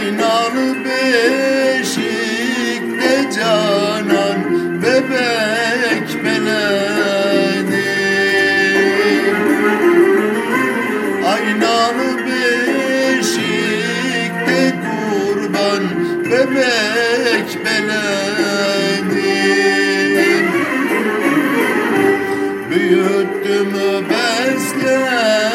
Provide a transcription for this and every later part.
aynalı beşikte canan bebek meleğini Aynalı beşikte kurban bebek meleğini Büyüttüm besleğini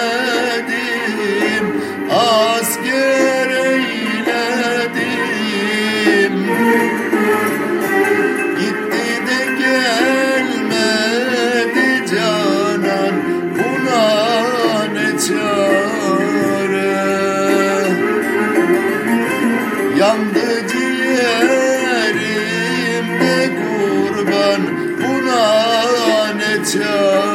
Oh.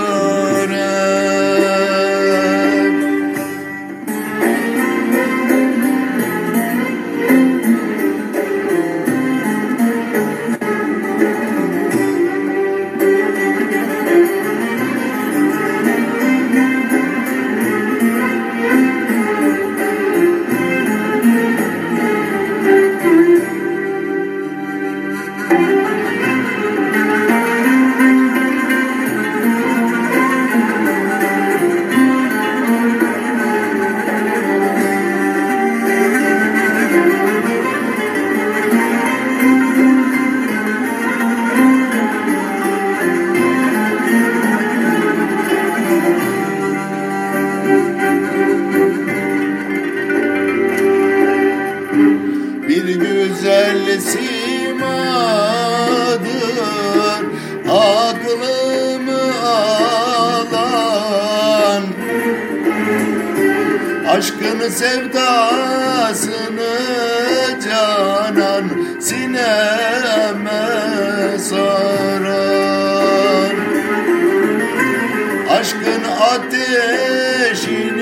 Aşkını sevdasını canan sineme sarar. Aşkın ateşini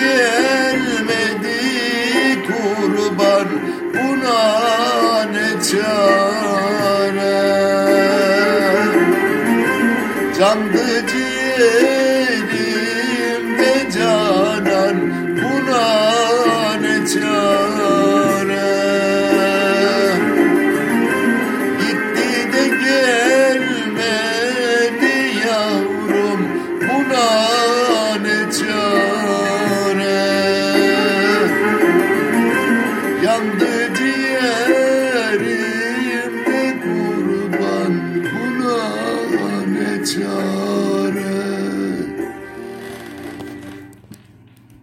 gelmedi kurban. Buna ne çare? Candı ciğer